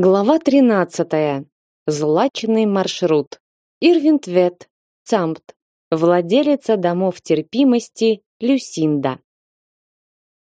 Глава 13. Злачный маршрут. Ирвинтвет, Цампт. Владелица домов терпимости Люсинда.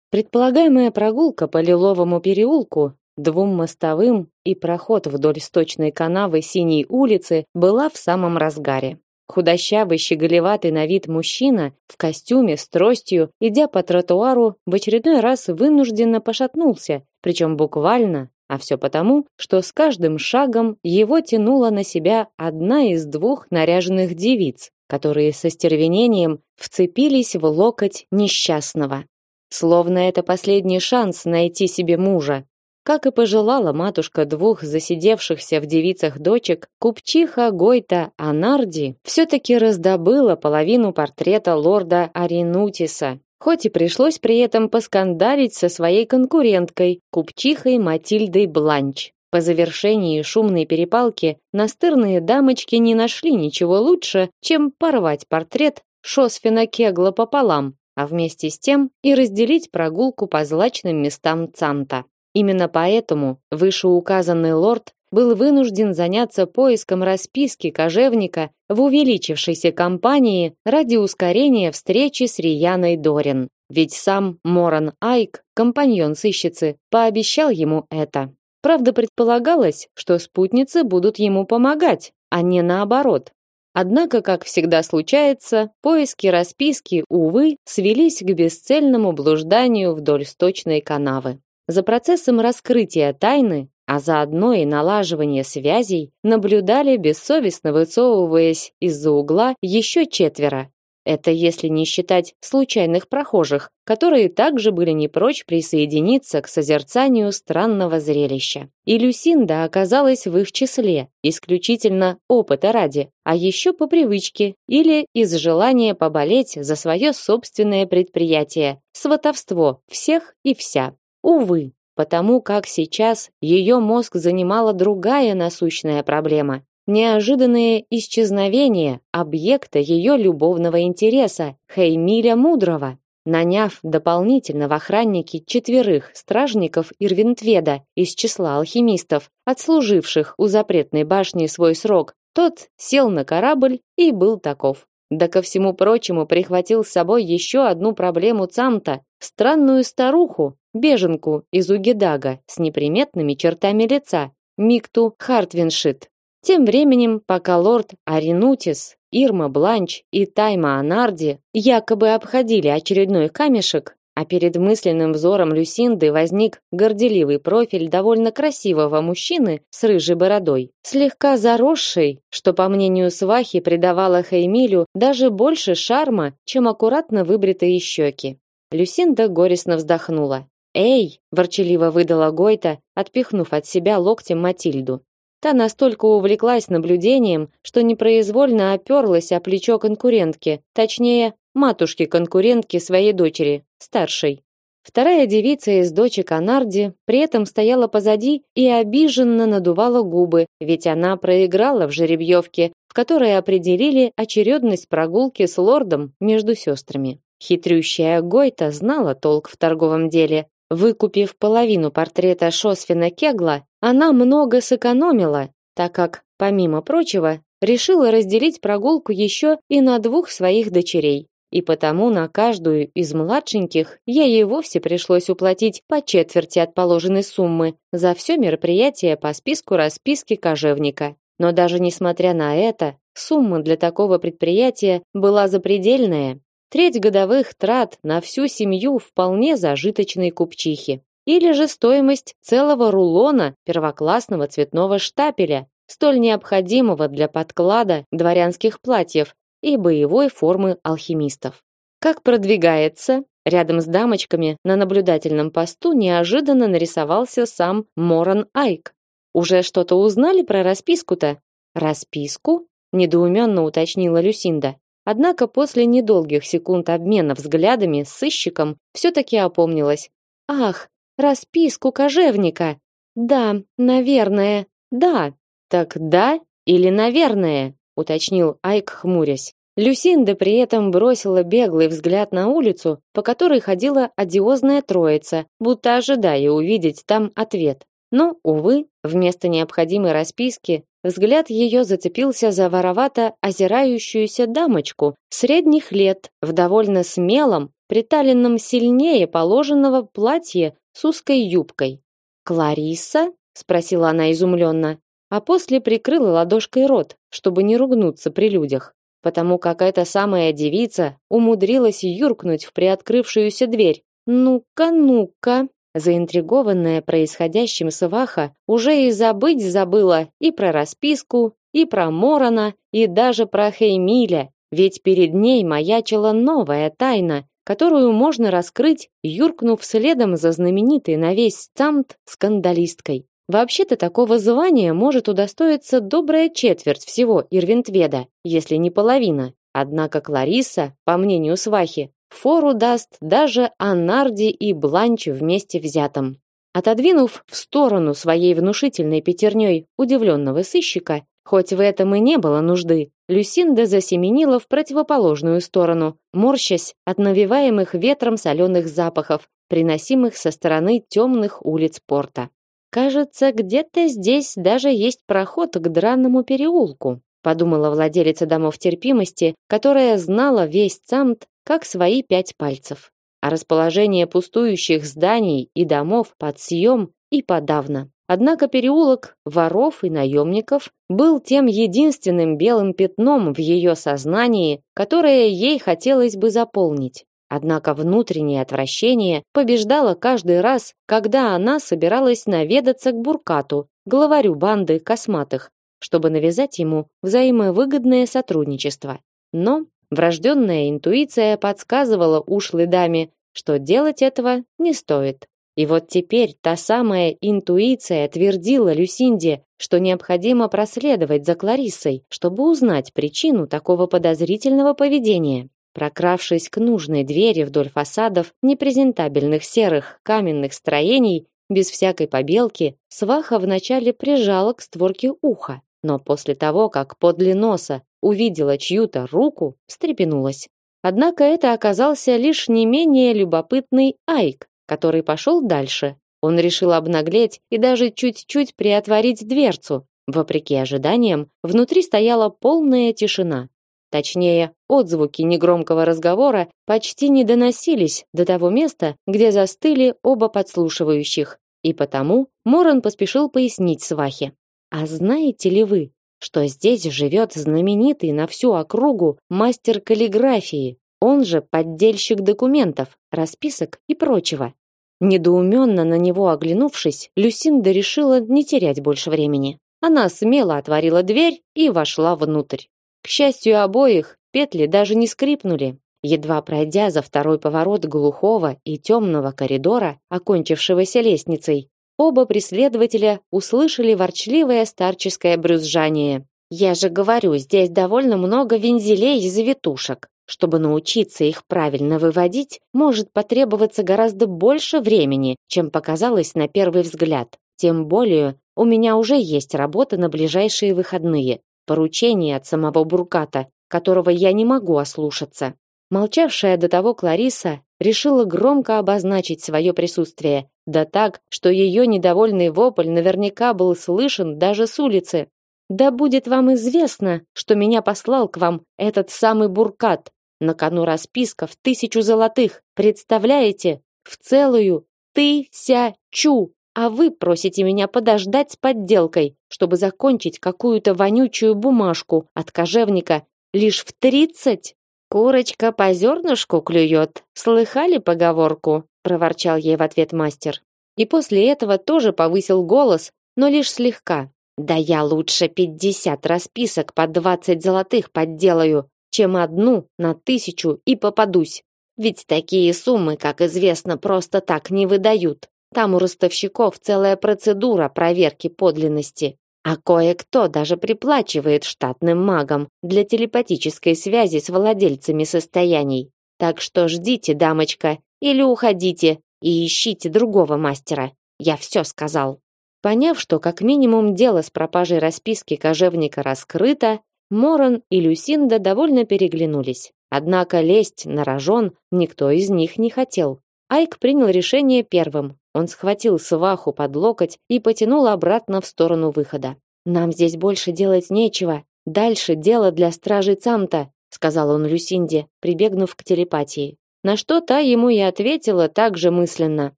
Предполагаемая прогулка по Лиловому переулку, двум мостовым и проход вдоль сточной канавы Синей улицы была в самом разгаре. Худощавый, щеголеватый на вид мужчина в костюме с тростью, идя по тротуару, в очередной раз вынужденно пошатнулся, причем буквально а все потому, что с каждым шагом его тянула на себя одна из двух наряженных девиц, которые со стервенением вцепились в локоть несчастного. Словно это последний шанс найти себе мужа. Как и пожелала матушка двух засидевшихся в девицах дочек, купчиха Гойта Анарди все-таки раздобыла половину портрета лорда Аринутиса хоть и пришлось при этом поскандалить со своей конкуренткой, купчихой Матильдой Бланч. По завершении шумной перепалки настырные дамочки не нашли ничего лучше, чем порвать портрет Шосфина Кегла пополам, а вместе с тем и разделить прогулку по злачным местам Цанта. Именно поэтому вышеуказанный лорд был вынужден заняться поиском расписки кожевника в увеличившейся компании ради ускорения встречи с Рияной Дорин. Ведь сам Моран Айк, компаньон сыщицы, пообещал ему это. Правда, предполагалось, что спутницы будут ему помогать, а не наоборот. Однако, как всегда случается, поиски расписки, увы, свелись к бесцельному блужданию вдоль сточной канавы. За процессом раскрытия тайны а заодно и налаживание связей, наблюдали бессовестно высовываясь из-за угла еще четверо. Это если не считать случайных прохожих, которые также были не прочь присоединиться к созерцанию странного зрелища. И Люсинда оказалась в их числе, исключительно опыта ради, а еще по привычке или из желания поболеть за свое собственное предприятие, сватовство всех и вся. Увы, потому как сейчас ее мозг занимала другая насущная проблема неожиданное исчезновение объекта ее любовного интереса Хеймиля Мудрого. Наняв дополнительно в охранники четверых стражников Ирвинтведа из числа алхимистов, отслуживших у запретной башни свой срок, тот сел на корабль и был таков. Да ко всему прочему прихватил с собой еще одну проблему Цамта странную старуху, беженку из Угедага с неприметными чертами лица, Микту Хартвиншит. Тем временем, пока лорд Аринутис, Ирма Бланч и Тайма Анарди якобы обходили очередной камешек, а перед мысленным взором Люсинды возник горделивый профиль довольно красивого мужчины с рыжей бородой, слегка заросший, что, по мнению свахи, придавало Хеймилю даже больше шарма, чем аккуратно выбритые щеки. Люсинда горестно вздохнула. "Эй!" ворчаливо выдала Гойта, отпихнув от себя локтем Матильду. Та настолько увлеклась наблюдением, что непроизвольно оперлась о плечо конкурентки, точнее, матушки-конкурентки своей дочери, старшей. Вторая девица из дочек Анарди при этом стояла позади и обиженно надувала губы, ведь она проиграла в жеребьевке, в которой определили очередность прогулки с лордом между сестрами. Хитрющая Гойта знала толк в торговом деле. Выкупив половину портрета Шосфина Кегла, она много сэкономила, так как, помимо прочего, решила разделить прогулку еще и на двух своих дочерей. И потому на каждую из младшеньких ей и вовсе пришлось уплатить по четверти от положенной суммы за все мероприятие по списку расписки кожевника. Но даже несмотря на это, сумма для такого предприятия была запредельная. Треть годовых трат на всю семью вполне зажиточной купчихи. Или же стоимость целого рулона первоклассного цветного штапеля, столь необходимого для подклада дворянских платьев и боевой формы алхимистов. Как продвигается, рядом с дамочками на наблюдательном посту неожиданно нарисовался сам Моран Айк. Уже что-то узнали про расписку-то? Расписку? недоуменно уточнила Люсинда. Однако после недолгих секунд обмена взглядами с сыщиком все-таки опомнилась. «Ах, расписку кожевника! Да, наверное, да!» «Так да или наверное?» уточнил Айк, хмурясь. Люсинда при этом бросила беглый взгляд на улицу, по которой ходила одиозная троица, будто ожидая увидеть там ответ. Но, увы, вместо необходимой расписки взгляд ее зацепился за воровато озирающуюся дамочку средних лет в довольно смелом, приталенном сильнее положенного платье с узкой юбкой. «Кларисса?» — спросила она изумленно, а после прикрыла ладошкой рот, чтобы не ругнуться при людях, потому как эта самая девица умудрилась юркнуть в приоткрывшуюся дверь. «Ну-ка, ну-ка!» Заинтригованная происходящим сваха уже и забыть забыла и про расписку, и про Морона, и даже про Хеймиля, ведь перед ней маячила новая тайна, которую можно раскрыть, юркнув следом за знаменитой на весь Цамт скандалисткой. Вообще-то такого звания может удостоиться добрая четверть всего Ирвинтведа, если не половина. Однако Клариса, по мнению свахи, фору даст даже Анарди и Бланч вместе взятым. Отодвинув в сторону своей внушительной пятерней удивленного сыщика, хоть в этом и не было нужды, Люсинда засеменила в противоположную сторону, морщась от навеваемых ветром соленых запахов, приносимых со стороны темных улиц порта. Кажется, где-то здесь даже есть проход к дранному переулку, подумала владелица домов терпимости, которая знала весь Цамт как свои пять пальцев. А расположение пустующих зданий и домов под съем и подавно. Однако переулок воров и наемников был тем единственным белым пятном в ее сознании, которое ей хотелось бы заполнить. Однако внутреннее отвращение побеждало каждый раз, когда она собиралась наведаться к Буркату, главарю банды косматых, чтобы навязать ему взаимовыгодное сотрудничество. Но Врожденная интуиция подсказывала ушлой даме, что делать этого не стоит. И вот теперь та самая интуиция твердила Люсинде, что необходимо проследовать за Клариссой, чтобы узнать причину такого подозрительного поведения. Прокравшись к нужной двери вдоль фасадов непрезентабельных серых каменных строений, без всякой побелки, сваха вначале прижала к створке уха, но после того, как подле носа увидела чью-то руку, встрепенулась. Однако это оказался лишь не менее любопытный Айк, который пошел дальше. Он решил обнаглеть и даже чуть-чуть приотворить дверцу. Вопреки ожиданиям, внутри стояла полная тишина. Точнее, отзвуки негромкого разговора почти не доносились до того места, где застыли оба подслушивающих. И потому Моран поспешил пояснить свахе. «А знаете ли вы, что здесь живет знаменитый на всю округу мастер каллиграфии, он же поддельщик документов, расписок и прочего. Недоуменно на него оглянувшись, Люсинда решила не терять больше времени. Она смело отворила дверь и вошла внутрь. К счастью обоих, петли даже не скрипнули. Едва пройдя за второй поворот глухого и темного коридора, окончившегося лестницей, Оба преследователя услышали ворчливое старческое брюзжание. Я же говорю, здесь довольно много вензелей и завитушек. Чтобы научиться их правильно выводить, может потребоваться гораздо больше времени, чем показалось на первый взгляд. Тем более, у меня уже есть работа на ближайшие выходные. Поручение от самого Бурката, которого я не могу ослушаться. Молчавшая до того Клариса решила громко обозначить свое присутствие, да так, что ее недовольный вопль наверняка был слышен даже с улицы. Да будет вам известно, что меня послал к вам этот самый Буркат. На кону расписка в тысячу золотых. Представляете? В целую тысячу. А вы просите меня подождать с подделкой, чтобы закончить какую-то вонючую бумажку от кожевника лишь в тридцать. Курочка по зернышку клюет. Слыхали поговорку? проворчал ей в ответ мастер. И после этого тоже повысил голос, но лишь слегка. Да я лучше пятьдесят расписок по двадцать золотых подделаю, чем одну на тысячу и попадусь. Ведь такие суммы, как известно, просто так не выдают. Там у ростовщиков целая процедура проверки подлинности. А кое-кто даже приплачивает штатным магам для телепатической связи с владельцами состояний. Так что ждите, дамочка, или уходите и ищите другого мастера. Я все сказал. Поняв, что как минимум дело с пропажей расписки кожевника раскрыто, Моран и Люсинда довольно переглянулись. Однако лезть на рожон никто из них не хотел. Айк принял решение первым, Он схватил сваху под локоть и потянул обратно в сторону выхода. Нам здесь больше делать нечего. Дальше дело для стражей Цамта, сказал он Люсинде, прибегнув к телепатии. На что та ему и ответила также мысленно: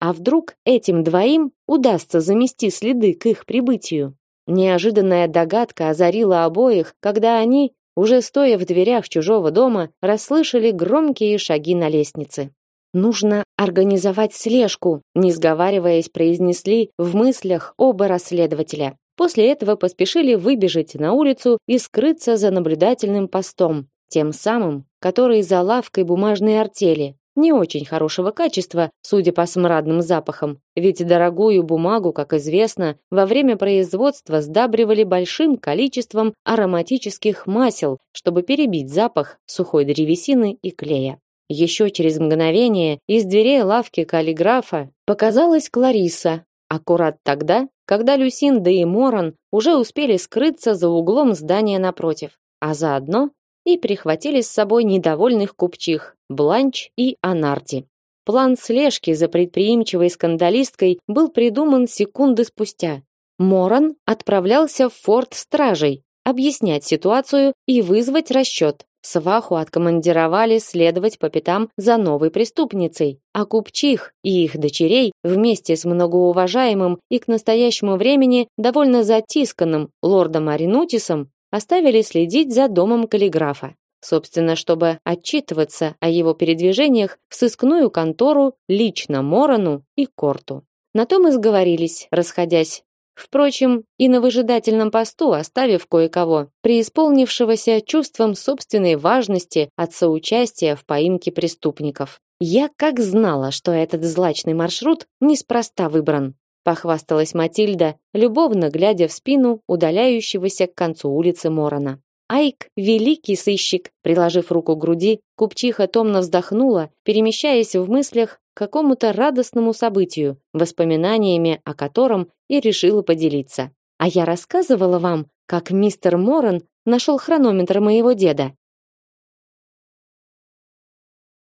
а вдруг этим двоим удастся замести следы к их прибытию? Неожиданная догадка озарила обоих, когда они, уже стоя в дверях чужого дома, расслышали громкие шаги на лестнице. Нужно организовать слежку, не сговариваясь, произнесли в мыслях оба расследователя. После этого поспешили выбежать на улицу и скрыться за наблюдательным постом, тем самым, который за лавкой бумажной артели, не очень хорошего качества, судя по смрадным запахам, ведь дорогую бумагу, как известно, во время производства сдабривали большим количеством ароматических масел, чтобы перебить запах сухой древесины и клея. Еще через мгновение из дверей лавки каллиграфа показалась Клариса, аккурат тогда, когда Люсинда и Моран уже успели скрыться за углом здания напротив, а заодно и прихватили с собой недовольных купчих Бланч и Анарти. План слежки за предприимчивой скандалисткой был придуман секунды спустя. Моран отправлялся в форт стражей объяснять ситуацию и вызвать расчет. Сваху откомандировали следовать по пятам за новой преступницей, а купчих и их дочерей вместе с многоуважаемым и к настоящему времени довольно затисканным лордом Аринутисом оставили следить за домом каллиграфа. Собственно, чтобы отчитываться о его передвижениях в сыскную контору лично Морону и Корту. На том и сговорились, расходясь Впрочем, и на выжидательном посту оставив кое-кого, преисполнившегося чувством собственной важности от соучастия в поимке преступников. Я как знала, что этот злачный маршрут неспроста выбран, похвасталась Матильда, любовно глядя в спину удаляющегося к концу улицы Морона. Айк великий сыщик, приложив руку к груди, купчиха томно вздохнула, перемещаясь в мыслях какому-то радостному событию, воспоминаниями о котором и решила поделиться. А я рассказывала вам, как мистер Моран нашел хронометр моего деда.